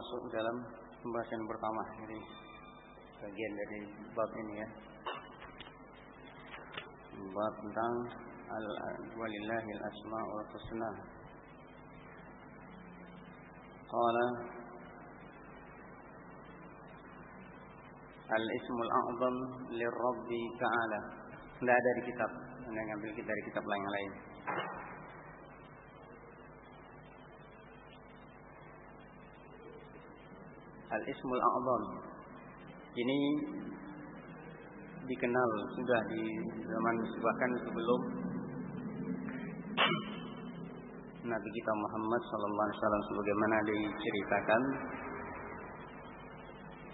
masuk dalam pembahasan pertama ini bagian dari bab ini ya. Bab tentang al walillahil asmaul husna. Qala Al-ismul a'zam lirrabbi ta'ala. Tidak ada di kitab. Anda ngambil dari kitab lain Al-ismul a'zam. Ini dikenal sudah di zaman bahkan sebelum Nabi kita Muhammad sallallahu alaihi wasallam sebagaimana diceritakan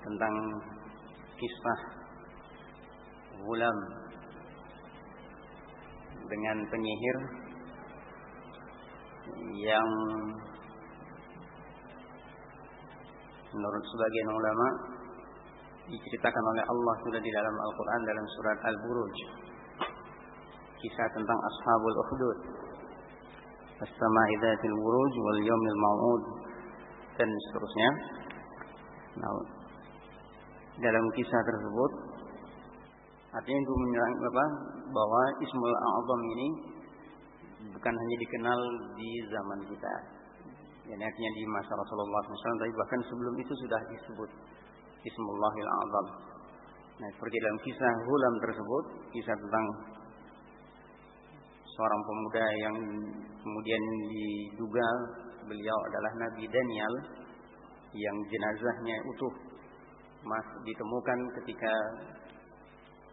tentang kisah Gulam dengan penyihir yang menurut sebagian ulama diceritakan oleh Allah sudah di dalam Al-Quran dalam surat Al-Buruj. Kisah tentang Ashabul Ukhdud. As-sama'i dzatil buruj wal yawmil maw'ud. Dan seterusnya. Nah, dalam kisah tersebut artinya itu menyerang apa bahwa Ismul A'zam ini bukan hanya dikenal di zaman kita yang artinya di masa Rasulullah SAW tapi bahkan sebelum itu sudah disebut Ismullahil A'zam. Nah seperti dalam kisah Hulam tersebut kisah tentang seorang pemuda yang kemudian diduga beliau adalah Nabi Daniel yang jenazahnya utuh mas ditemukan ketika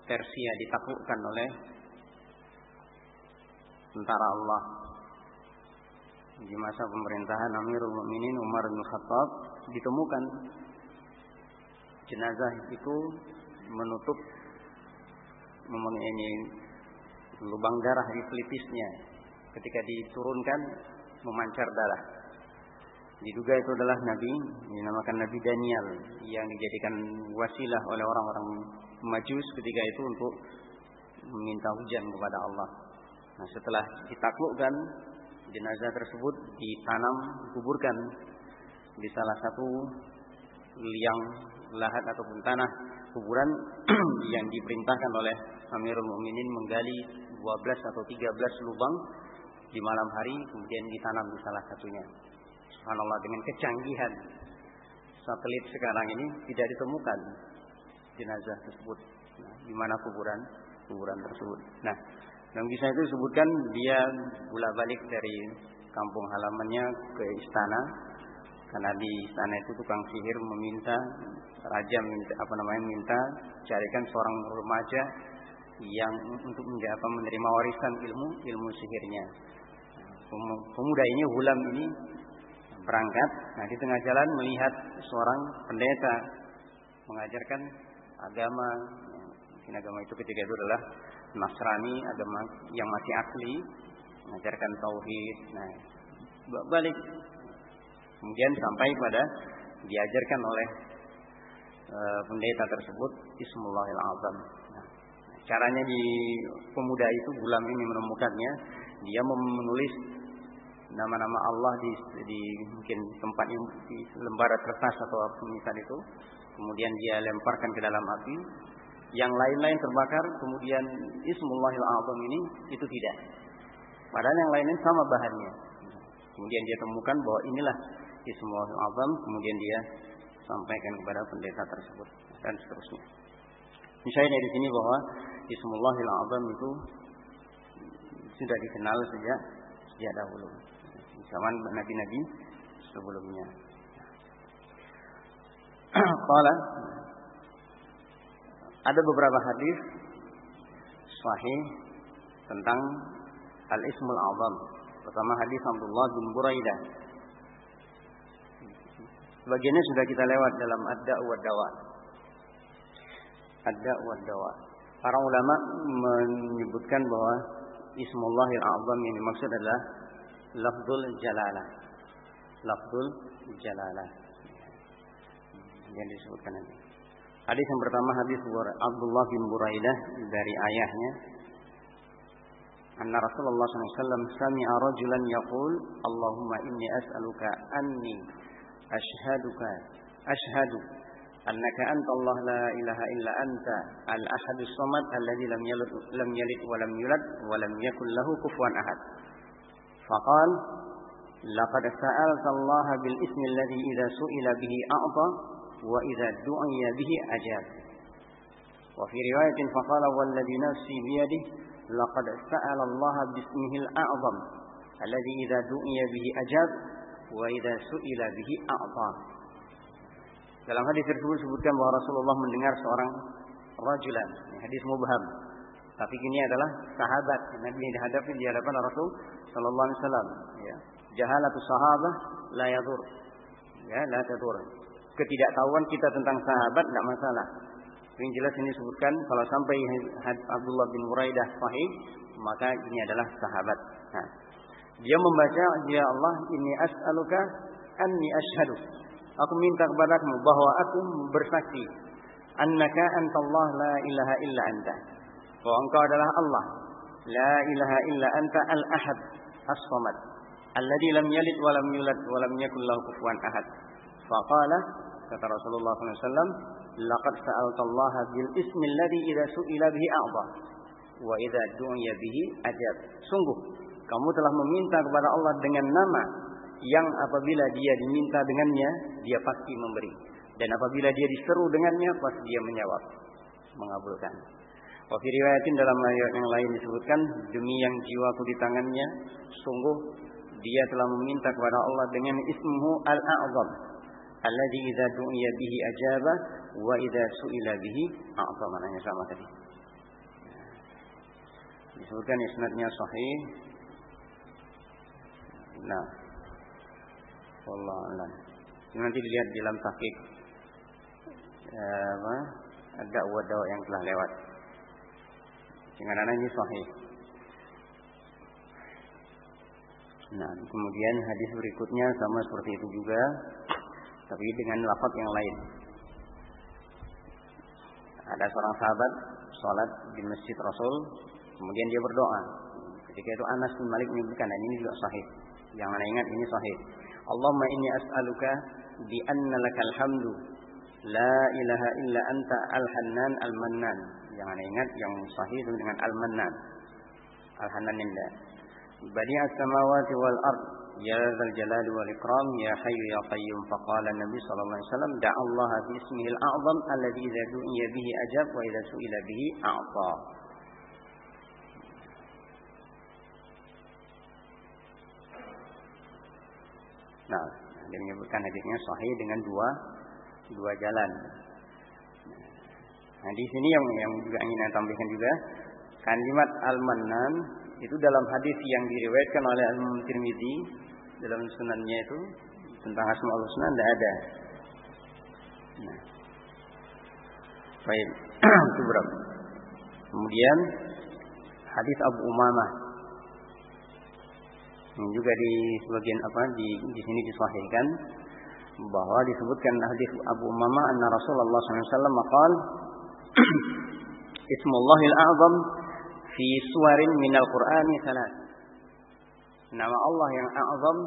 Persia ditaklukkan oleh tentara Allah di masa pemerintahan Amirul Mukminin Umar bin Khattab ditemukan jenazah itu menutup ini lubang darah di pelipisnya ketika diturunkan memancar darah diduga itu adalah nabi dinamakan Nabi Daniel yang dijadikan wasilah oleh orang-orang Majus ketika itu untuk meminta hujan kepada Allah. Nah, setelah ditaklukkan jenazah tersebut ditanam, dikuburkan di salah satu liang lahat ataupun tanah kuburan yang diperintahkan oleh Amirul Mukminin menggali 12 atau 13 lubang di malam hari kemudian ditanam di salah satunya. Subhanallah dengan kecanggihan satelit sekarang ini tidak ditemukan jenazah tersebut. Nah, di mana kuburan kuburan tersebut. Nah, dalam kisah itu disebutkan dia bolak balik dari kampung halamannya ke istana karena di istana itu tukang sihir meminta raja minta apa namanya minta carikan seorang remaja yang untuk apa menerima warisan ilmu ilmu sihirnya. Pemuda ini Hulam ini berangkat. Nah di tengah jalan melihat seorang pendeta mengajarkan agama. Mungkin agama itu ketika itu adalah Nasrani, agama yang masih asli, mengajarkan tauhid. Nah balik kemudian sampai pada diajarkan oleh uh, pendeta tersebut Ismullahil Azam. Nah, caranya di pemuda itu gulam ini menemukannya, dia menulis nama-nama Allah di, di mungkin tempat di lembar kertas atau misal itu, kemudian dia lemparkan ke dalam api, yang lain-lain terbakar, kemudian Ismullahil Azam ini itu tidak. Padahal yang lainnya sama bahannya. Kemudian dia temukan bahwa inilah Ismullahil Azam, kemudian dia sampaikan kepada pendeta tersebut dan seterusnya. Misalnya di sini bahwa Ismullahil Azam itu sudah dikenal sejak sejak dahulu zaman nabi-nabi sebelumnya. Qala ada beberapa hadis sahih tentang al-ismul azam. Pertama hadis Abdullah bin Buraidah. Sebagiannya sudah kita lewat dalam ad-da' wa dawa. Ad-da' wa dawa. Para ulama menyebutkan bahwa Ismullahil Azam yang dimaksud adalah lafzul jalalah. Lafzul jalalah. Yang disebutkan nanti. Hadis yang pertama hadis Abdullah bin Buraidah dari ayahnya. Anna Rasulullah SAW sami'a rajulan yaqul Allahumma inni as'aluka anni ashhaduka ashhadu annaka anta Allah la ilaha illa anta al-ahad as-samad alladhi lam yalid lam yalid wa lam yulad wa lam yakul lahu kufuwan ahad faqal laqad sa'alta Allah bil ismi alladhi idza su'ila bihi a'ta bihi ajab wa fi riwayatin faqala walladhi nafsi biyadihi laqad sa'ala Allah bismihi al-a'zam alladhi idza du'iya bihi ajab wa idza su'ila bihi a'ta dalam hadis tersebut disebutkan bahwa Rasulullah mendengar seorang rajulan. Hadis mubham. Tapi ini adalah sahabat Nabi yang dihadapi di hadapan Rasul sallallahu alaihi wasallam, ya. Jahalatu sahabah la yadur. Ya, la tadur. Ketidaktahuan kita tentang sahabat tidak masalah. Yang jelas ini disebutkan kalau sampai Abdullah bin Muraidah sahih, maka ini adalah sahabat. Nah, dia membaca, "Ya Allah, ini as'aluka anni ashhadu Aku minta kepadamu bahwa aku bersaksi annaka antallah la ilaha illa anta. Bahwa engkau adalah Allah. La ilaha illa anta al-ahad as-samad. Alladhi lam yalid wa lam yulad wa lam yakul lahu kufuwan ahad. Faqala kata Rasulullah SAW, laqad sa'altallaha bil ismi alladhi idza su'ila bihi a'dha wa idza du'iya bihi ajab. Sungguh kamu telah meminta kepada Allah dengan nama yang apabila dia diminta dengannya, dia pasti memberi. Dan apabila dia diseru dengannya, pasti dia menjawab, mengabulkan. Wa riwayatin dalam ayat yang lain disebutkan, demi yang jiwaku di tangannya, sungguh dia telah meminta kepada Allah dengan ismuhu al-a'zam. Alladhi idza du'iya bihi ajaba wa idza su'ila bihi a'ta. Mananya sama tadi. Disebutkan isnadnya sahih. Nah, Allah alam. Nanti dilihat di dalam tahqiq eh, apa? Ada wadaw yang telah lewat. Dengan ini sahih. Nah, kemudian hadis berikutnya sama seperti itu juga, tapi dengan lafaz yang lain. Ada seorang sahabat sholat di masjid Rasul, kemudian dia berdoa. Ketika itu Anas bin Malik menyebutkan, dan ini juga sahih. Jangan ingat ini sahih. Allahumma inni as'aluka bi anna lakal hamdu la ilaha illa anta al-hannan al-mannan. Jangan ingat yang sahih itu dengan al-mannan. Al-hannan indah. Badi as-samawati wal ard jalali wal ikram ya hayyu ya qayyum faqala Nabi sallallahu alaihi wasallam da'a Allah bi ismihi al-a'zam alladhi idza du'iya bihi ajab wa idza su'ila bihi a'ta. Nah, dia menyebutkan hadisnya sahih dengan dua dua jalan. Nah, di sini yang yang juga ingin saya tampilkan juga kalimat al-mannan itu dalam hadis yang diriwayatkan oleh Al Tirmizi dalam sunannya itu tentang asmaul husna tidak ada. Nah. Baik, itu berapa? Kemudian hadis Abu Umamah ini juga di sebagian apa di di sini disahihkan bahwa disebutkan hadis Abu Umamah anna Rasulullah SAW maqal Ismullahil A'zam fi suwarin minal Qur'ani salat. Nama Allah yang A'zam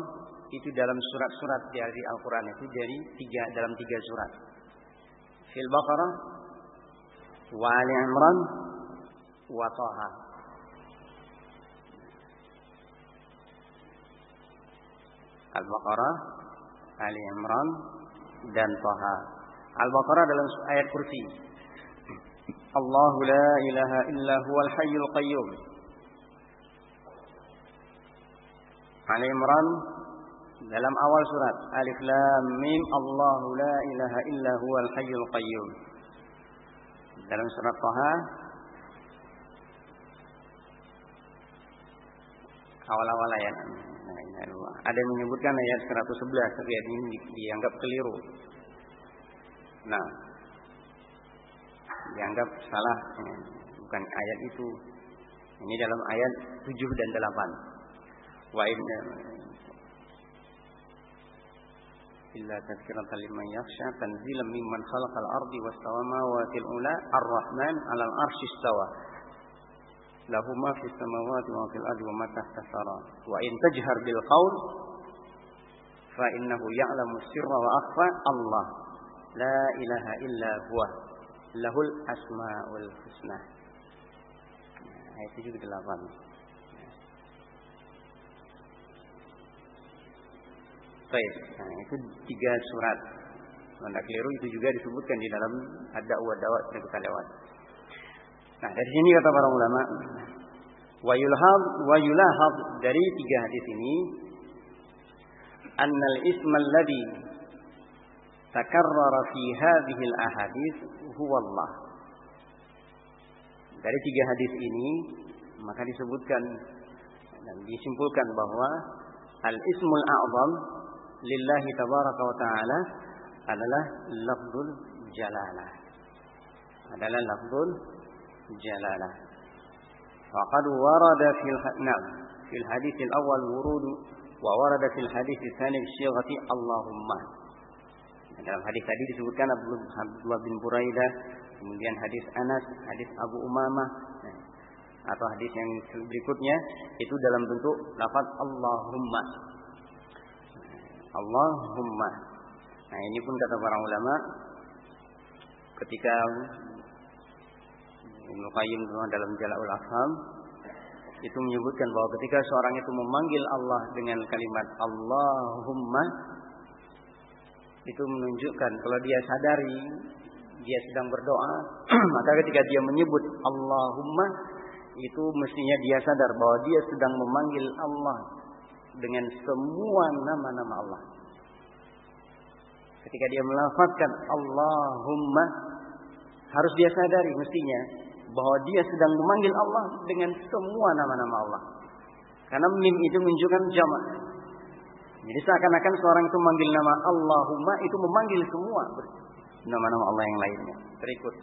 itu dalam surat-surat dari Al-Quran itu dari tiga dalam tiga surat. Fil Baqarah, wa Ali Imran, wa Taha. Al-Baqarah, Ali Imran, dan Taha. Al-Baqarah dalam ayat kursi. Allahu la ilaha illa huwal hayyul qayyum. Ali Imran dalam awal surat Alif Lam Mim Allahu la ilaha illa huwal hayyul qayyum. Dalam surat Taha awal-awal ayat ada yang menyebutkan ayat 111 tapi ayat ini dianggap keliru. Nah, dianggap salah. Bukan ayat itu. Ini dalam ayat 7 dan 8. Wa inna illa tadhkiratan liman yakhsha tanzilan mimman khalaqal ardi was samawati ula ar-rahman 'alal arsy istawa lahu ma fis samawati wa fil ardi wa ma tahta thara wa in tajhar bil qaul fa innahu ya'lamu sirra wa akhfa Allah la ilaha illa huwa lahul asmaul husna ayat 78 Baik, nah, itu tiga surat. Kalau keliru itu juga disebutkan di dalam ada wa dawat yang kita lewat. Nah, dari sini kata para ulama, wa yulhab wa yulahab dari tiga hadis ini annal ismal ladhi takarrara fi hadhihi al-ahadits huwa Allah. Dari tiga hadis ini maka disebutkan dan disimpulkan bahwa al-ismul a'zam lillahi tabaraka wa taala adalah lafzul jalalah. Adalah lafzul jalalah. Faqad warada fil na'am fil hadis al-awwal wurud wa warada fil hadis tsani bi Allahumma. Dalam hadis tadi disebutkan Abdullah bin Buraidah, kemudian hadis Anas, hadis Abu Umamah, atau hadis yang berikutnya itu dalam bentuk lafaz Allahumma. Allahumma. Nah ini pun kata para ulama ketika Ibnu Qayyim dalam Jala'ul Afham itu menyebutkan bahwa ketika seorang itu memanggil Allah dengan kalimat Allahumma itu menunjukkan kalau dia sadari dia sedang berdoa maka ketika dia menyebut Allahumma itu mestinya dia sadar bahwa dia sedang memanggil Allah dengan semua nama-nama Allah. Ketika dia melafazkan Allahumma harus dia sadari mestinya bahwa dia sedang memanggil Allah dengan semua nama-nama Allah. Karena mim itu menunjukkan jamak. Jadi seakan-akan seorang itu memanggil nama Allahumma itu memanggil semua nama-nama Allah yang lainnya. Berikut.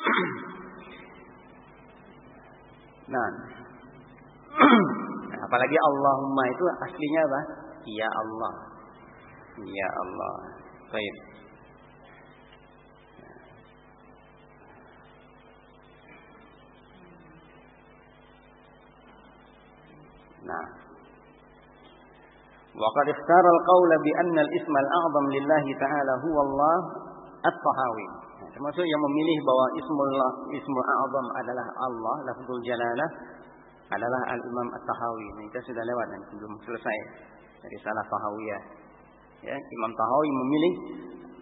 Nah, Apalagi Allahumma itu aslinya apa? Ya Allah. Ya Allah. Baik. Nah. Waqad iftara al-qawla bi anna al-isma al-a'zam lillahi ta'ala huwa Allah at-tahawi. Nah, termasuk yang memilih bahwa ismul ismul a'zam adalah Allah, lafzul jalalah adalah Al Imam At-Tahawi. Ini kita sudah lewat dan belum selesai dari salah Tahawiyah. Ya, Imam Tahawi memilih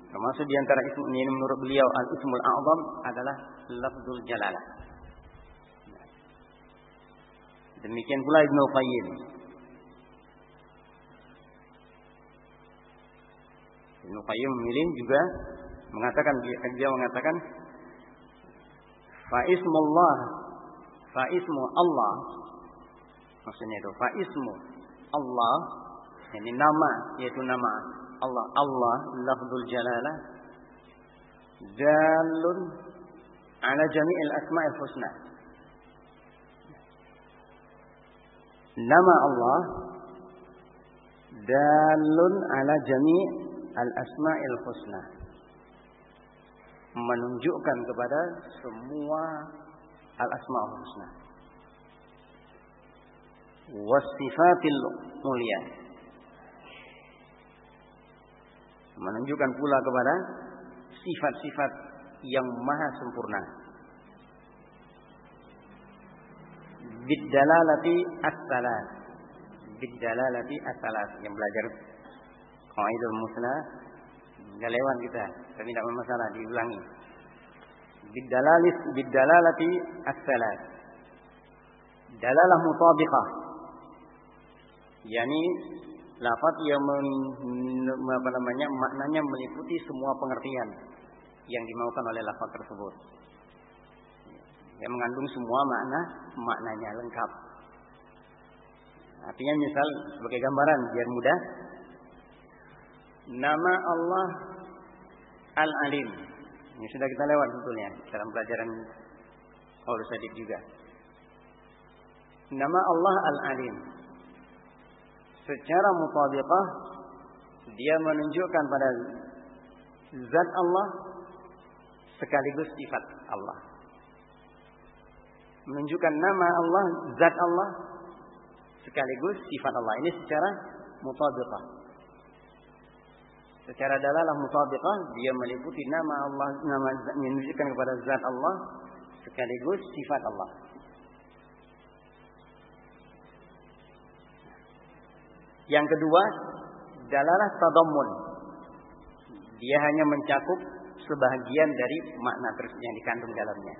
termasuk di antara ism ini menurut beliau Al Ismul A'zam adalah lafzul jalalah. Demikian pula Ibnu Qayyim. Ibnu Qayyim memilih juga mengatakan dia mengatakan fa ismullah fa ismu Allah. Maksudnya itu fa ismu Allah. Ini nama yaitu nama Allah. Allah lafzul jalalah. Dalun ala jami'il asma'il husna. Nama Allah dalun ala jami' al asma'il husna. Menunjukkan kepada semua al-asmaul husna wasifatil mulia. Menunjukkan pula kepada sifat-sifat yang maha sempurna. Bidalalati as-salat. Bidalalati as-salat. Yang belajar qaidul musnah Enggak lewat kita, tapi tidak bermasalah diulangi. Bidalalis bidalalati as-salat. Dalalah mutabiqah. Yani lafaz yang men, maknanya meliputi semua pengertian yang dimaukan oleh lafaz tersebut. Yang mengandung semua makna, maknanya lengkap. Artinya misal sebagai gambaran biar mudah Nama Allah Al-Alim. Ini sudah kita lewat sebetulnya dalam pelajaran Qaul Sadid juga. Nama Allah Al-Alim. Secara mutabiqah dia menunjukkan pada zat Allah sekaligus sifat Allah. Menunjukkan nama Allah, zat Allah sekaligus sifat Allah. Ini secara mutabiqah. Secara dalalah mutabiqah dia meliputi nama Allah, nama menunjukkan kepada zat Allah sekaligus sifat Allah. Yang kedua, dalalah tadammun. Dia hanya mencakup sebahagian dari makna yang dikandung dalamnya.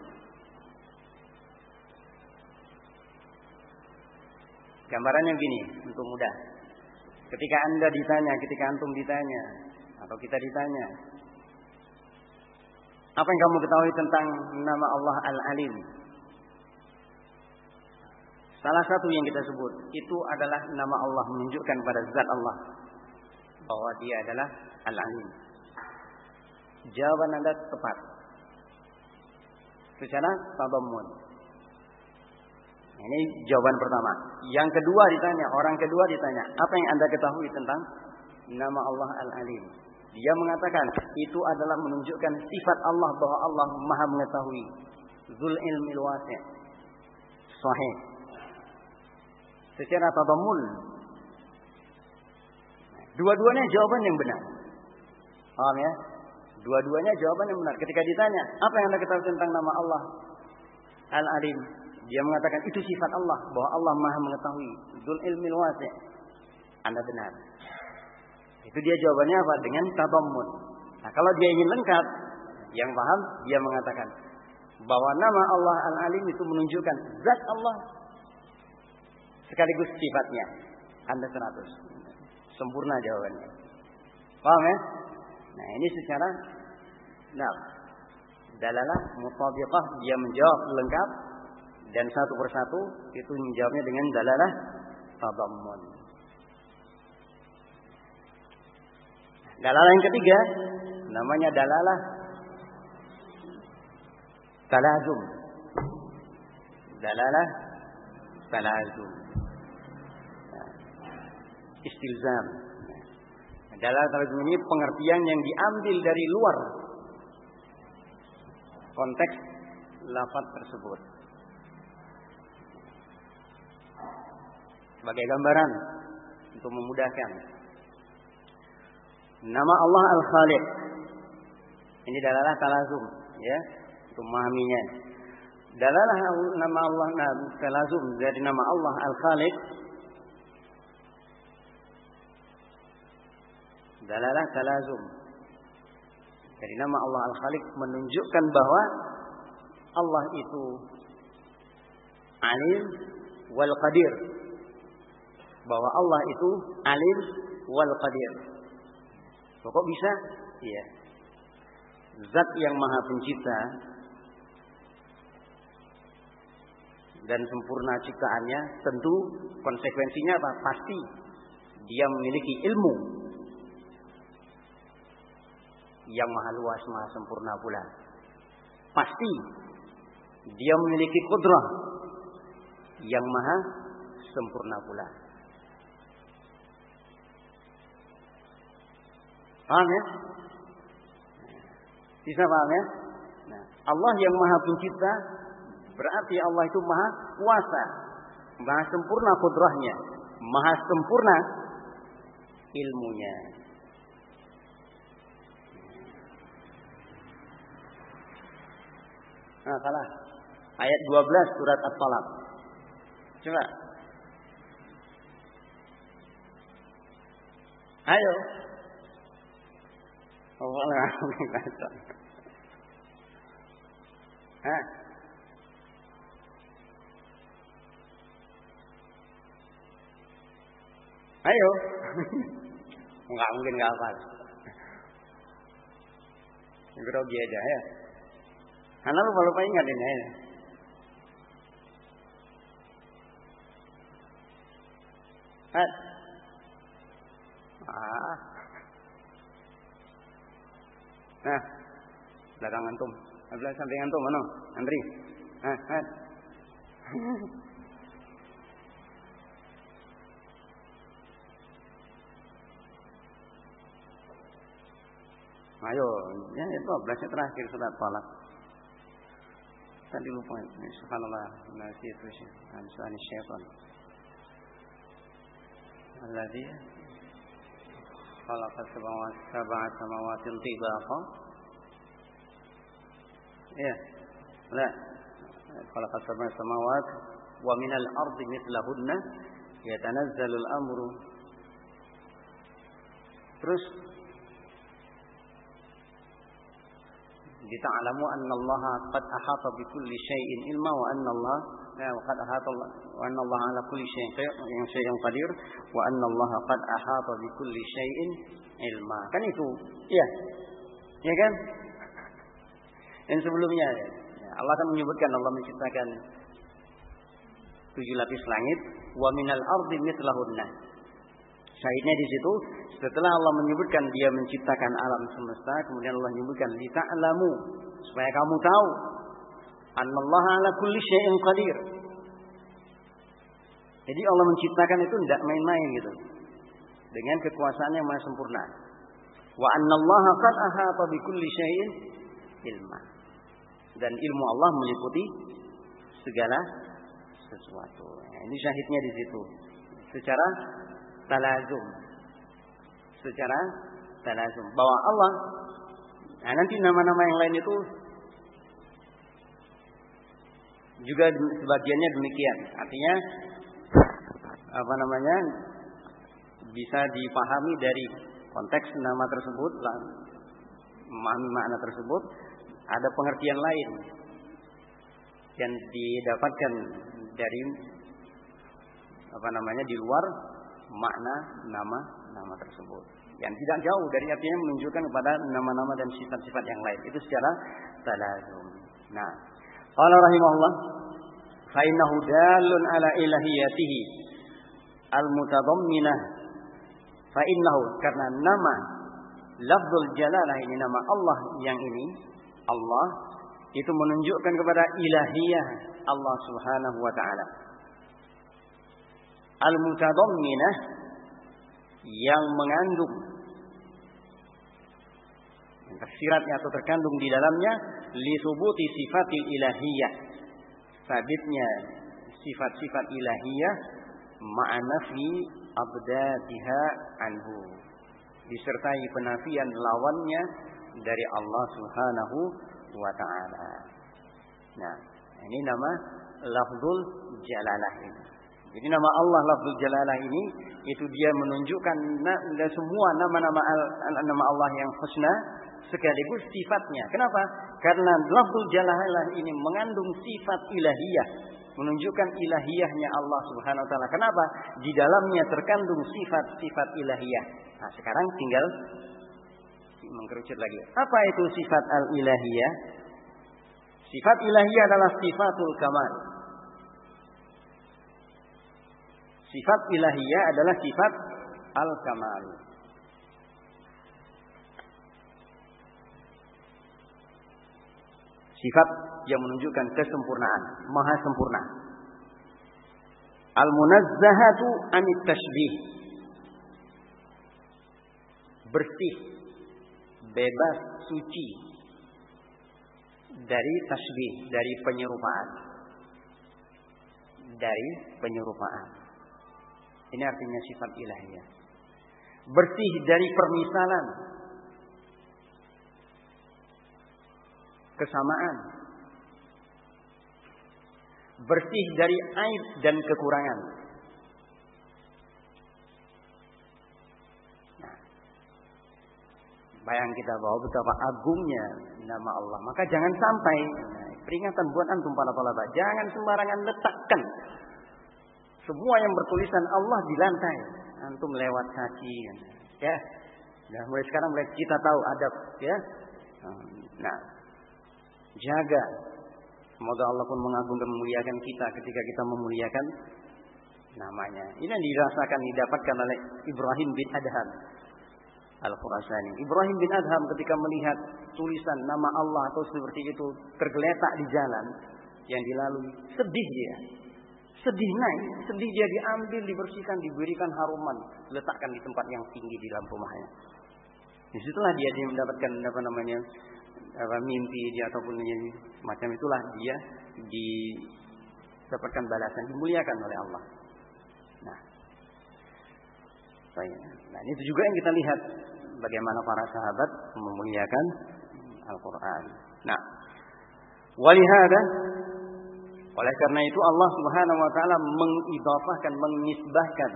Gambarannya begini, untuk mudah. Ketika Anda ditanya, ketika antum ditanya, atau kita ditanya, apa yang kamu ketahui tentang nama Allah Al-Alim? Salah satu yang kita sebut itu adalah nama Allah menunjukkan pada zat Allah bahwa dia adalah Al-Alim. Jawaban Anda tepat. Secara tadammun. Ini jawaban pertama. Yang kedua ditanya, orang kedua ditanya, apa yang Anda ketahui tentang nama Allah Al-Alim? Dia mengatakan itu adalah menunjukkan sifat Allah bahwa Allah Maha mengetahui. Zul ilmil wasi'. Sahih. Secara tadammun. Dua-duanya jawaban yang benar. Paham ya? Dua-duanya jawaban yang benar. Ketika ditanya, apa yang Anda ketahui tentang nama Allah? Al-Alim. Dia mengatakan itu sifat Allah. Bahwa Allah maha mengetahui. Dul ilmil wasi' Anda benar. Itu dia jawabannya apa? Dengan tabammun. Nah kalau dia ingin lengkap, yang paham, dia mengatakan. Bahwa nama Allah Al-Alim itu menunjukkan zat Allah. Sekaligus sifatnya. Anda 100. Sempurna jawabannya. Paham ya? Nah ini secara nah, dalalah mutabiqah dia menjawab lengkap dan satu persatu itu menjawabnya dengan dalalah tadammun. Dalalah yang ketiga namanya dalalah talazum. Dalalah talazum. Istilzam. Dalam tarjum ini pengertian yang diambil dari luar konteks lafaz tersebut. Sebagai gambaran untuk memudahkan. Nama Allah Al-Khaliq. Ini dalalah talazum, ya, untuk memahaminya. Dalalah nama Allah nah, talazum dari nama Allah Al-Khaliq Dalalah talazum. Dari nama Allah Al-Khaliq menunjukkan bahwa Allah itu alim wal qadir. Bahwa Allah itu alim wal qadir. Kok bisa? Iya. Zat yang maha pencipta dan sempurna ciptaannya tentu konsekuensinya apa? Pasti dia memiliki ilmu yang maha luas, maha sempurna pula. Pasti dia memiliki kudrah yang maha sempurna pula. Paham ya? Bisa paham ya? Nah, Allah yang maha pencipta berarti Allah itu maha kuasa, maha sempurna kudrahnya, maha sempurna ilmunya. Nah, salah. Ayat 12 surat At-Talaq. Coba. Ayo. Oh, Hah? Ayo. Enggak mungkin enggak hafal. Grogi aja ya. Karena lupa lupa ingat ini. Ya. Ah. Nah, belakang antum. Belakang samping antum mana? Andri. Nah, nah. Ayo, ya, ya itu belasnya terakhir surat tolak. Tadi lupa, ya, subhanallah, nasi itu sih, ansuani ya. nah, syaitan. Allah dia, خلق السماوات سبع سماوات طباقا. إيه؟ لا. خلق سبع سماوات ومن الأرض مثلهن يتنزل الأمر. terus لتعلموا أن الله قد أحاط بكل شيء ilma وأن الله ya wa anna Allah ala kulli syai'in syai'in qadir wa anna Allah qad ahata bi kulli syai'in ilma. Kan itu. Iya. Ya kan? Dan sebelumnya Allah akan menyebutkan Allah menciptakan tujuh lapis langit wa minal ardi mithlahunna Syahidnya di situ setelah Allah menyebutkan dia menciptakan alam semesta, kemudian Allah menyebutkan lita'lamu supaya kamu tahu annallaha ala kulli syai'in qadir. Jadi Allah menciptakan itu tidak main-main gitu. Dengan kekuasaan yang maha sempurna. Wa annallaha qad ahata bi kulli syai'in ilma. Dan ilmu Allah meliputi segala sesuatu. Nah, ini syahidnya di situ. Secara talazum. Secara talazum. Bahwa Allah, nah nanti nama-nama yang lain itu juga sebagiannya demikian. Artinya apa namanya bisa dipahami dari konteks nama tersebut, memahami makna tersebut, ada pengertian lain yang didapatkan dari apa namanya di luar makna nama-nama tersebut. Yang tidak jauh dari artinya menunjukkan kepada nama-nama dan sifat-sifat yang lain. Itu secara talazum. Nah, qala rahimahullah fa innahu dalun ala ilahiyatihi al-mutadamminah fa innahu karena nama lafzul jalalah ini nama Allah yang ini Allah itu menunjukkan kepada ilahiyah Allah Subhanahu wa taala. Al-mutadamminah yang mengandung tersiratnya atau terkandung di dalamnya li subuti sifatil ilahiyah sabitnya sifat-sifat ilahiyah ma'anafi abdatiha anhu disertai penafian lawannya dari Allah Subhanahu wa taala. Nah, ini nama lafzul jalalah ini. Jadi nama Allah lafzul jalalah ini itu dia menunjukkan semua nama-nama nama Allah yang husna sekaligus sifatnya. Kenapa? Karena lafzul jalalah ini mengandung sifat ilahiyah, menunjukkan ilahiyahnya Allah Subhanahu wa taala. Kenapa? Di dalamnya terkandung sifat-sifat ilahiyah. Nah, sekarang tinggal mengkerucut lagi. Apa itu sifat al-ilahiyah? Sifat ilahiyah adalah sifatul kamal Sifat ilahiyah adalah sifat al-kamal. Sifat yang menunjukkan kesempurnaan, maha sempurna. Al-munazzahatu anit tashbih. Bersih, bebas, suci dari tasbih, dari penyerupaan. Dari penyerupaan. Ini artinya sifat ilahiyah. Bersih dari permisalan. Kesamaan. Bersih dari aib dan kekurangan. Nah, bayang kita bahwa betapa agungnya nama Allah. Maka jangan sampai nah, peringatan buat antum para talaba, jangan sembarangan letakkan semua yang bertulisan Allah di lantai. Antum lewat kaki. Ya. Nah, mulai sekarang mulai kita tahu adab. Ya. Nah. Jaga. Semoga Allah pun mengagung dan memuliakan kita ketika kita memuliakan namanya. Ini yang dirasakan, didapatkan oleh Ibrahim bin Adham. Al-Khurasani. Ibrahim bin Adham ketika melihat tulisan nama Allah atau seperti itu tergeletak di jalan yang dilalui, sedih dia. Sedih naik, sedih dia diambil, dibersihkan, diberikan haruman, letakkan di tempat yang tinggi di dalam rumahnya. Di situlah dia dia mendapatkan apa namanya apa mimpi dia ataupun macam itulah dia didapatkan balasan dimuliakan oleh Allah. Nah, Nah, itu juga yang kita lihat bagaimana para sahabat memuliakan Al-Qur'an. Nah, walihada oleh karena itu Allah Subhanahu wa taala mengidhafahkan, mengisbahkan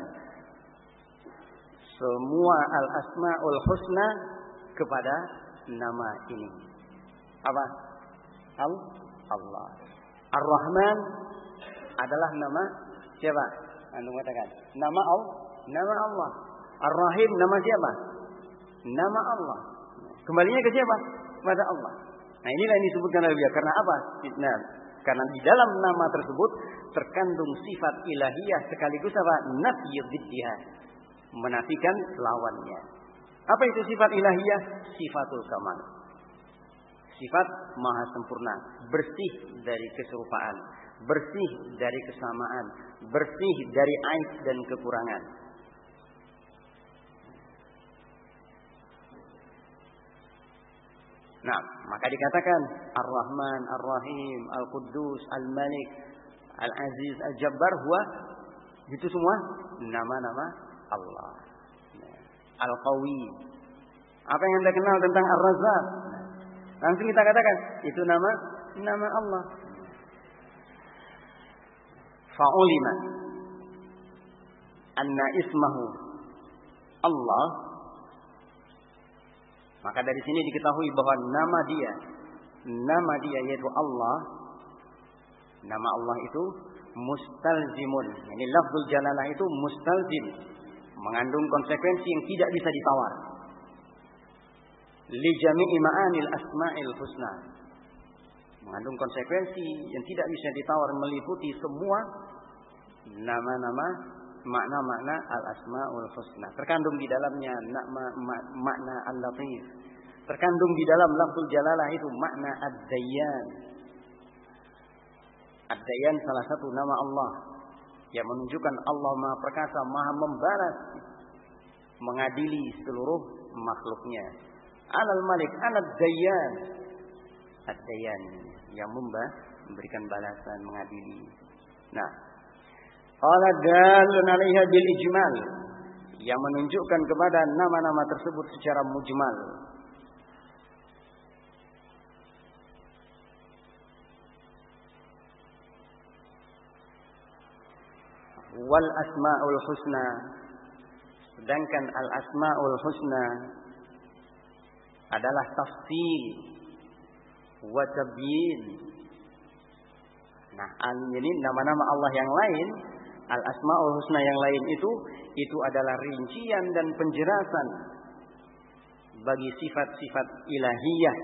semua al-asmaul husna kepada nama ini. Apa? Al Allah. Ar-Rahman adalah nama siapa? Anda katakan. Nama Allah. Nama Allah. Ar-Rahim nama siapa? Nama Allah. Kembalinya ke siapa? Pada Allah. Nah inilah yang disebutkan oleh beliau. Karena apa? Nah, karena di dalam nama tersebut terkandung sifat ilahiyah sekaligus apa? Nafiyuddiyah. Menafikan lawannya. Apa itu sifat ilahiyah? Sifatul kamal. Sifat maha sempurna. Bersih dari keserupaan. Bersih dari kesamaan. Bersih dari aib dan kekurangan. Nah, maka dikatakan Ar-Rahman, Ar-Rahim, Al-Quddus, Al-Malik, Al-Aziz, Al-Jabbar huwa itu semua nama-nama Allah. Al-Qawi. Apa yang Anda kenal tentang Ar-Razzaq? Langsung kita katakan itu nama nama Allah. Fa'ulima anna ismahu Allah maka dari sini diketahui bahwa nama dia, nama dia yaitu Allah, nama Allah itu mustalzimun. Ini lafzul jalalah itu mustalzim, mengandung konsekuensi yang tidak bisa ditawar. Li jami'i asma'il husna. Mengandung konsekuensi yang tidak bisa ditawar meliputi semua nama-nama makna-makna al-asmaul husna. Terkandung di dalamnya makna al-latif. Terkandung di dalam lafzul jalalah itu makna ad-dayyan. Ad-dayyan salah satu nama Allah yang menunjukkan Allah Maha Perkasa, Maha membalas, mengadili seluruh makhluknya. Alal Malik, alad dayyan. Ad-dayyan yang memberikan balasan, mengadili. Nah, Qala dalun 'alaiha bil ijmal yang menunjukkan kepada nama-nama tersebut secara mujmal. Wal asmaul husna sedangkan al asmaul husna adalah tafsil wa tabyin. Nah, ini nama-nama Allah yang lain Al-Asma'ul Husna yang lain itu itu adalah rincian dan penjelasan bagi sifat-sifat ilahiyah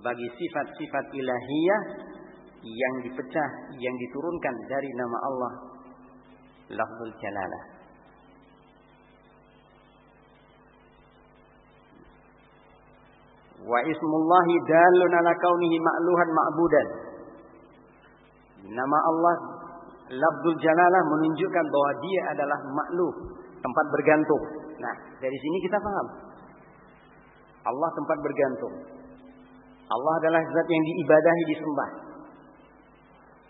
bagi sifat-sifat ilahiyah yang dipecah yang diturunkan dari nama Allah lafzul jalalah wa ismullahi dalun ala kaunihi ma'luhan ma'budan nama Allah Labdul Jalalah menunjukkan bahwa dia adalah makhluk, tempat bergantung. Nah, dari sini kita paham. Allah tempat bergantung. Allah adalah zat yang diibadahi, disembah.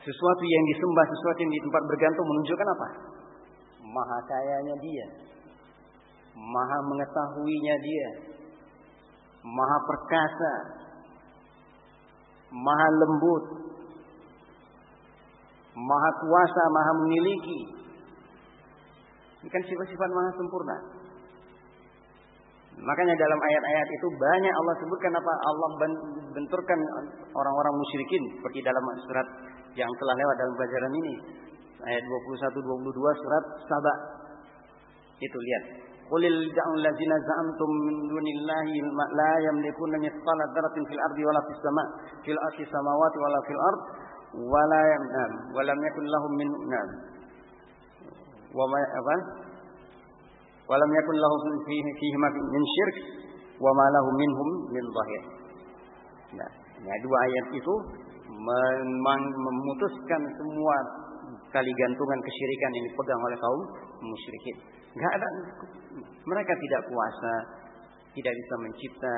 Sesuatu yang disembah, sesuatu yang di tempat bergantung menunjukkan apa? Maha kayanya dia. Maha mengetahuinya dia. Maha perkasa. Maha lembut, maha kuasa, maha memiliki. Ini kan sifat-sifat maha sempurna. Makanya dalam ayat-ayat itu banyak Allah sebutkan apa Allah benturkan orang-orang musyrikin seperti dalam surat yang telah lewat dalam pelajaran ini ayat 21 22 surat Saba. Itu lihat. Qulil da'ul ladzina za'amtum min dunillahi la yamlikuna mithqala dzarratin fil ardi wala fis sama' fil samawati wala fil ard wala yamnam walam yakun lahum min nam wa ma apa walam yakun lahum fihi fihi min syirk wa ma nah dua ayat itu memutuskan semua tali gantungan kesyirikan yang dipegang oleh kaum musyrikin. Enggak ada mereka tidak kuasa, tidak bisa mencipta,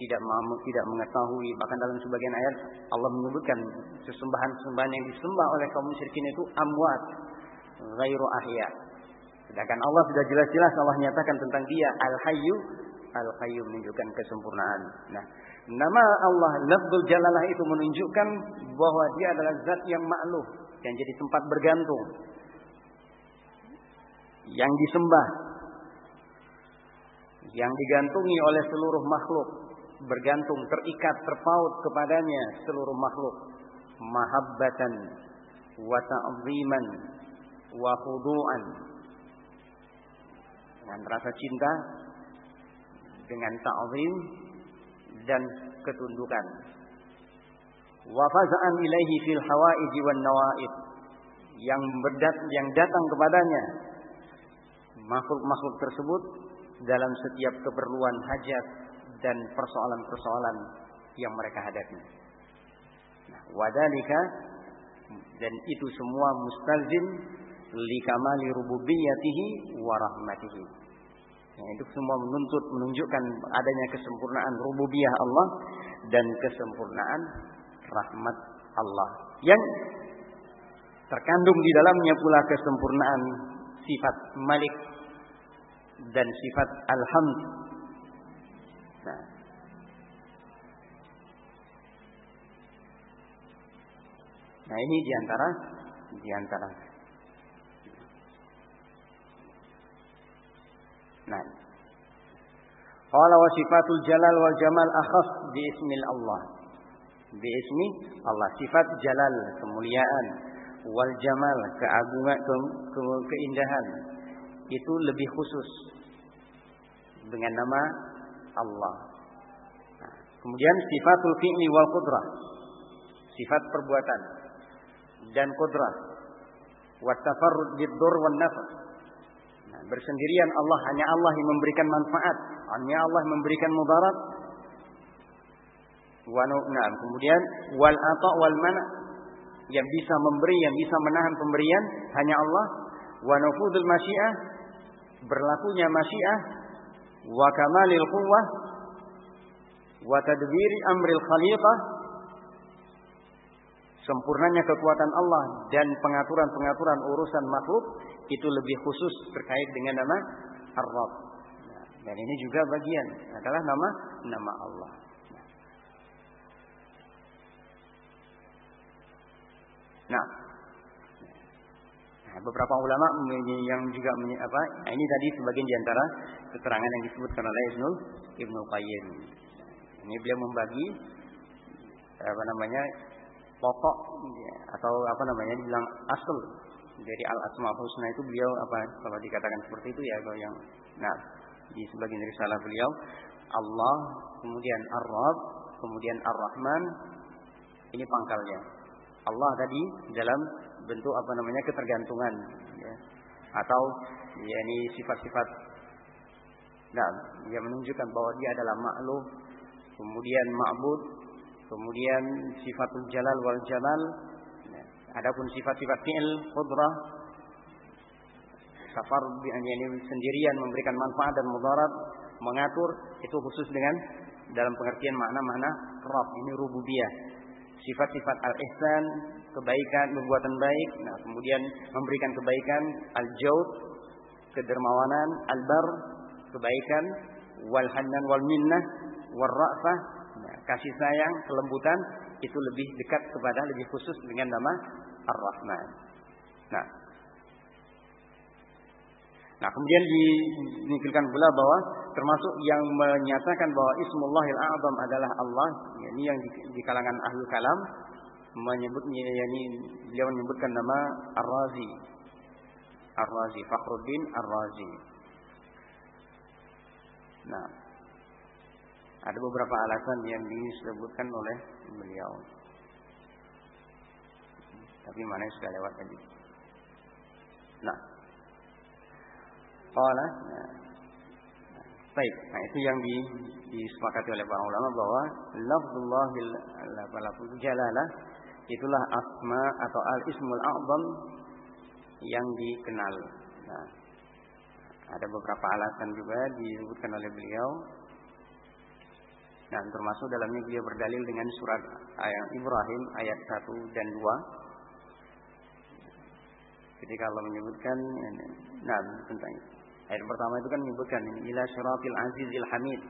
tidak mampu, tidak mengetahui. Bahkan dalam sebagian ayat Allah menyebutkan sesembahan-sesembahan yang disembah oleh kaum musyrikin itu amwat, ghairu ahya. Sedangkan Allah sudah jelas-jelas Allah nyatakan tentang dia Al-Hayyu Al-Qayyum menunjukkan kesempurnaan. Nah, nama Allah Lafzul Jalalah itu menunjukkan bahwa dia adalah zat yang makhluk yang jadi tempat bergantung. Yang disembah. Yang digantungi oleh seluruh makhluk. Bergantung, terikat, terpaut kepadanya seluruh makhluk. Mahabbatan wa ta'ziman wa khudu'an. Dengan rasa cinta dengan ta'zim dan ketundukan. Wa faza'an ilaihi fil hawaij wan nawaib yang berdat yang datang kepadanya makhluk-makhluk tersebut dalam setiap keperluan hajat dan persoalan-persoalan yang mereka hadapi. Nah, wadalika dan itu semua mustalzim likamali rububiyyatihi wa rahmatihi. Ya, itu semua menuntut menunjukkan adanya kesempurnaan rububiyah Allah dan kesempurnaan rahmat Allah. Yang terkandung di dalamnya pula kesempurnaan sifat Malik dan sifat Alhamd. Nah, nah ini di antara di antara Nah. Qala wa sifatul jalal wal jamal akhas bi ismil Allah. Bi ismi Allah sifat jalal kemuliaan wal jamal keagungan ke, ke, keindahan itu lebih khusus dengan nama Allah. Nah, kemudian sifatul fi'li wal qudrah. Sifat perbuatan dan qudrah. Wa tafarrud bid wan nafs bersendirian Allah hanya Allah yang memberikan manfaat, hanya Allah memberikan mudarat. Wa na'am. Kemudian wal ata wal mana yang bisa memberi, yang bisa menahan pemberian hanya Allah. Wa nufudul masyiah berlakunya masyiah wa kamalil quwwah wa tadbiri amril khaliqah sempurnanya kekuatan Allah dan pengaturan-pengaturan urusan makhluk itu lebih khusus terkait dengan nama Ar-Rabb. Dan ini juga bagian adalah nama nama Allah. Nah, nah beberapa ulama yang juga apa? Nah, ini tadi sebagian di antara keterangan yang disebutkan oleh Ibnu Ibnu Qayyim. Ini beliau membagi apa namanya pokok atau apa namanya dibilang asal dari al asmaul husna itu beliau apa kalau dikatakan seperti itu ya kalau yang nah di sebagian dari salah beliau Allah kemudian Ar-Rabb kemudian Ar-Rahman ini pangkalnya Allah tadi dalam bentuk apa namanya ketergantungan ya atau ya ini sifat-sifat nah yang menunjukkan bahwa dia adalah makhluk kemudian ma'bud kemudian sifatul jalal wal jamal Adapun sifat-sifat fi'il, qudrah, safar ini sendirian memberikan manfaat dan mudarat, mengatur itu khusus dengan dalam pengertian makna-makna rob ini rububiyah. Sifat-sifat al-ihsan, kebaikan, perbuatan baik, nah kemudian memberikan kebaikan, al-jaud, kedermawanan, al-bar, kebaikan, wal hanan wal minnah, wal ra'fah, nah, kasih sayang, kelembutan, itu lebih dekat kepada lebih khusus dengan nama Ar-Rahman. Nah, Nah, kemudian dinukilkan pula bahwa termasuk yang menyatakan bahwa Ismullahil A'zam adalah Allah, ini yang di, di kalangan ahli kalam menyebutnya yakni beliau menyebutkan nama Ar-Razi. Ar-Razi, Fakhruddin Ar-Razi. Nah, ada beberapa alasan yang disebutkan oleh beliau. Tapi mana yang sudah lewat tadi. Nah. Qala. Nah. Baik, nah itu yang di, disepakati oleh para ulama bahwa lafzullahil lafzul jalalah itulah asma atau al-ismul a'zam yang dikenal. Nah, ada beberapa alasan juga disebutkan oleh beliau dan termasuk dalamnya beliau berdalil dengan surat ayat Ibrahim ayat 1 dan 2. ketika Allah menyebutkan nah tentang ayat pertama itu kan menyebutkan ila syiratil azizil hamid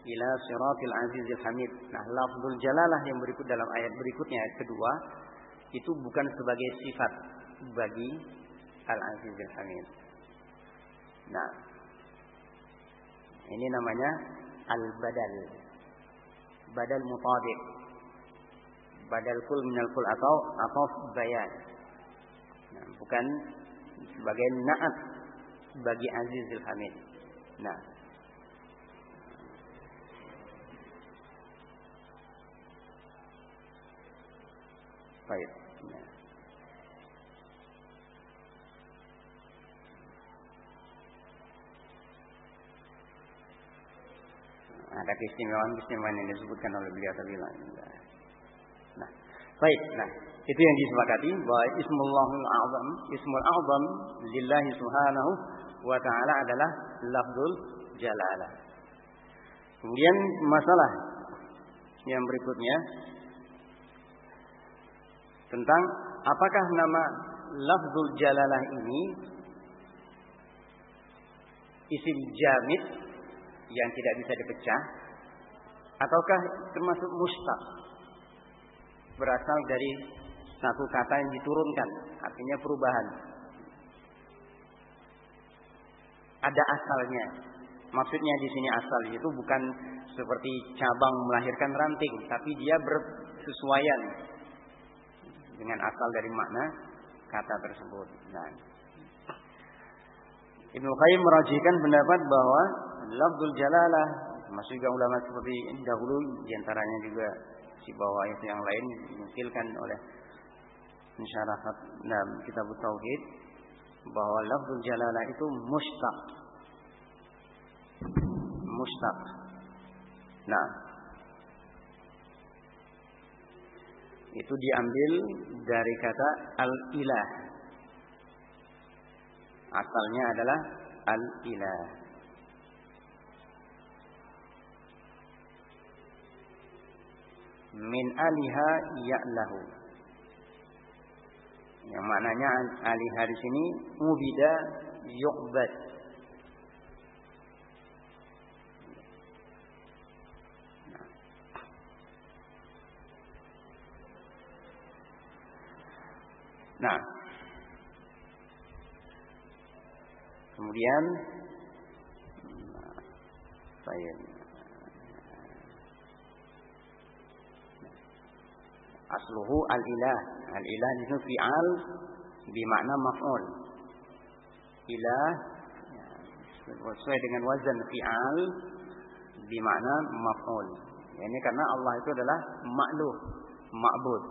ila syiratil azizil hamid. Nah lafzul jalalah yang berikut dalam ayat berikutnya ayat kedua itu bukan sebagai sifat bagi al azizil hamid. Nah ini namanya al badal mutabiq badal kul minal kul atau atau bayan. Nah, bukan sebagai naat bagi Azizul Hamid. Nah, baik. Ada keistimewaan-keistimewaan yang disebutkan oleh beliau tadi. Nah, baik. Nah, itu yang disepakati bahwa Ismullahul Azam, Ismul Azam lillahi subhanahu wa ta'ala adalah lafzul jalalah. Kemudian masalah yang berikutnya tentang apakah nama lafzul jalalah ini isim jamid yang tidak bisa dipecah ataukah termasuk mustaq berasal dari satu kata yang diturunkan, artinya perubahan. Ada asalnya. Maksudnya di sini asal itu bukan seperti cabang melahirkan ranting, tapi dia bersesuaian dengan asal dari makna kata tersebut. Nah, Ibnu Qayyim merajihkan pendapat bahwa lafzul jalalah masih juga ulama seperti dahulu di antaranya juga si bawah itu yang lain dinukilkan oleh mensyarahat dalam kitab tauhid bahwa lafzul jalalah itu mustaq. Mustaq. Nah, itu diambil dari kata al-ilah. Asalnya adalah al-ilah. Min aliha ya'lahu. Yang maknanya alih hari sini mubida yu'bad. Nah, kemudian saya asluhu al-ilah Al-ilah itu fi'al bermakna maf'ul. Ilah sesuai dengan wazan fi'al bermakna maf'ul. Ini karena Allah itu adalah makluh, ma'bud.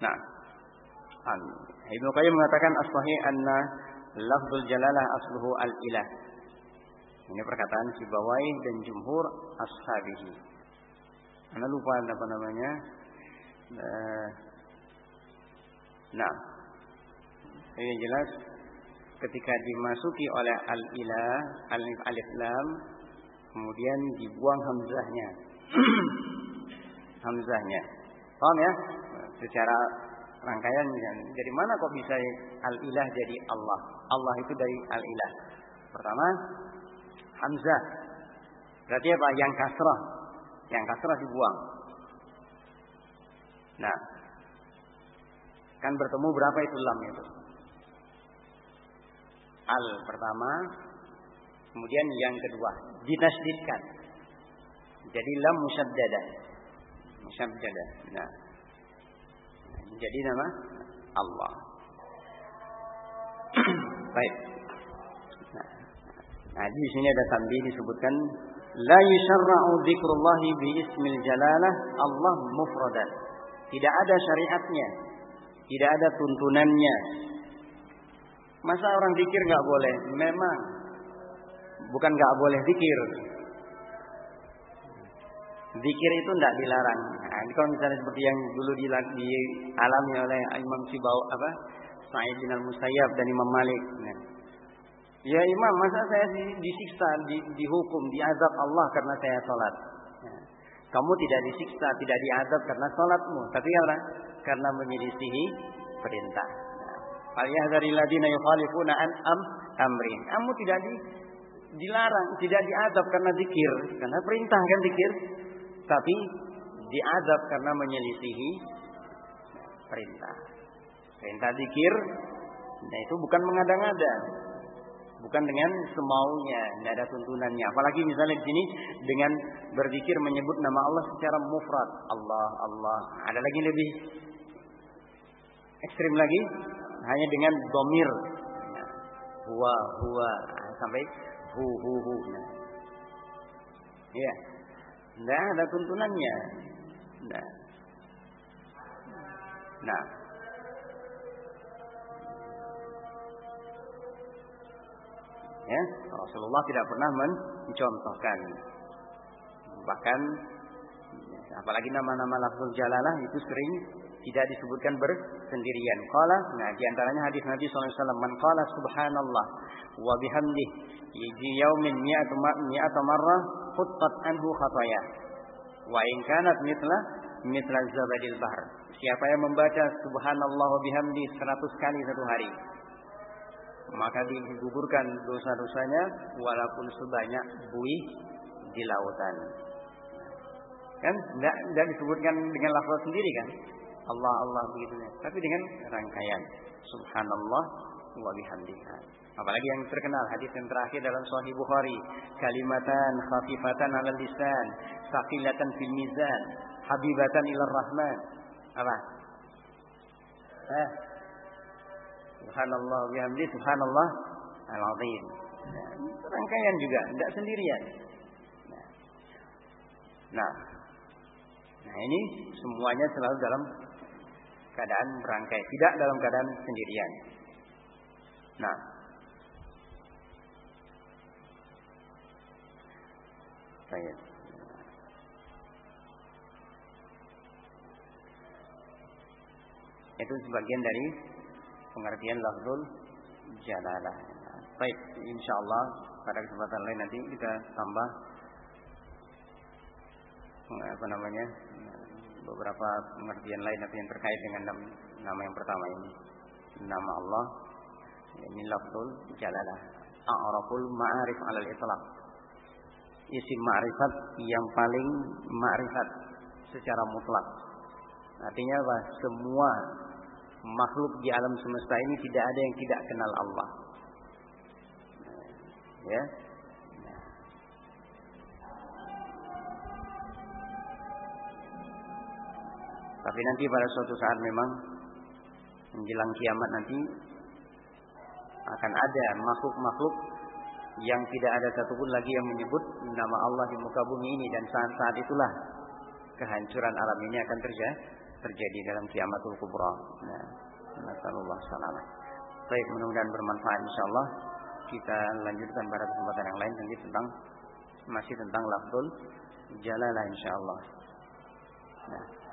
Nah, Ibnu Qayyim mengatakan as-sahih anna lafzul jalalah asluhu al-ilah. Ini perkataan Sibawai dan jumhur ashabihi. Anda lupa apa namanya? Eh, nah, ini jelas ketika dimasuki oleh al-ilah, alif alif lam, kemudian dibuang hamzahnya. hamzahnya. Paham ya? Secara rangkaian dari mana kok bisa al-ilah jadi Allah? Allah itu dari al-ilah. Pertama, hamzah. Berarti apa? Yang kasrah. Yang kasrah dibuang. Nah, kan bertemu berapa itu lam itu? Al pertama, kemudian yang kedua ditasdidkan. Jadi lam musyaddadah. Musyaddadah. Nah. Jadi nama Allah. Baik. Nah, nah, di sini ada tambih disebutkan la yusharra'u dzikrullahi bi ismil jalalah Allah mufradan. Tidak ada syariatnya. Tidak ada tuntunannya. Masa orang zikir nggak boleh? Memang. Bukan nggak boleh zikir. Zikir itu tidak dilarang. Nah, kalau misalnya seperti yang dulu dialami oleh Imam Sibau apa Sa'id bin Al Musayyab dan Imam Malik. Nah, ya Imam, masa saya disiksa, di, dihukum, diazab Allah karena saya sholat? Nah, kamu tidak disiksa, tidak diadab karena sholatmu, tapi apa? Karena menyelisihi perintah. Falyahdharil ladina yukhalifuna an am amrin. Kamu tidak di dilarang, tidak diadab karena zikir, karena perintah kan zikir, tapi diadab karena menyelisihi perintah. Perintah zikir, nah itu bukan mengada-ngada, bukan dengan semaunya, tidak ada tuntunannya. Apalagi misalnya di sini dengan berzikir menyebut nama Allah secara mufrad, Allah, Allah. Ada lagi lebih ekstrim lagi, hanya dengan domir, huwa, huwa, sampai hu, hu, hu. Nah. Ya, tidak ada tuntunannya. Nah. Nah. Ya, Rasulullah tidak pernah mencontohkan. Bahkan apalagi nama-nama lafzul jalalah itu sering tidak disebutkan bersendirian. Qala, nah di antaranya hadis Nabi SAW, "Man qala subhanallah wa bihamdih fi yaumin mi'atu mi'ata marrah khuttat anhu khataya." Wa in kanat mithla mithla zabadil bahr. Siapa yang membaca subhanallah bihamdi 100 kali satu hari, maka digugurkan dosa-dosanya walaupun sebanyak buih di lautan. Kan tidak tidak disebutkan dengan lafaz sendiri kan? Allah Allah begitu. Tapi dengan rangkaian subhanallah wa bihamdihi. Apalagi yang terkenal hadis yang terakhir dalam Sahih Bukhari, kalimatan khafifatan 'alal lisan, saqilatan fil mizan, habibatan ila rahman. Apa? Eh. Subhanallah bihamdi subhanallah al-azim. Nah, rangkaian juga, tidak sendirian. Nah. nah, nah ini semuanya selalu dalam keadaan berangkai, tidak dalam keadaan sendirian. Nah, saya itu sebagian dari pengertian lafzul jalalah. Baik, insya Allah pada kesempatan lain nanti kita tambah apa namanya beberapa pengertian lain yang terkait dengan nama yang pertama ini. Nama Allah ini lafzul jalalah. A'raful ma'arif alal itlaq. Isim ma'rifat yang paling ma'rifat secara mutlak. Artinya apa? Semua makhluk di alam semesta ini tidak ada yang tidak kenal Allah. Ya, Tapi nanti pada suatu saat memang menjelang kiamat nanti akan ada makhluk-makhluk yang tidak ada satupun lagi yang menyebut nama Allah di muka bumi ini. Dan saat-saat itulah kehancuran alam ini akan terjadi terjadi dalam kiamatul kubra. Nah, nasallallahu salamah. Baik, mudah-mudahan bermanfaat insyaallah. Kita lanjutkan pada kesempatan yang lain nanti tentang masih tentang lafzul jalalah insyaallah. Nah.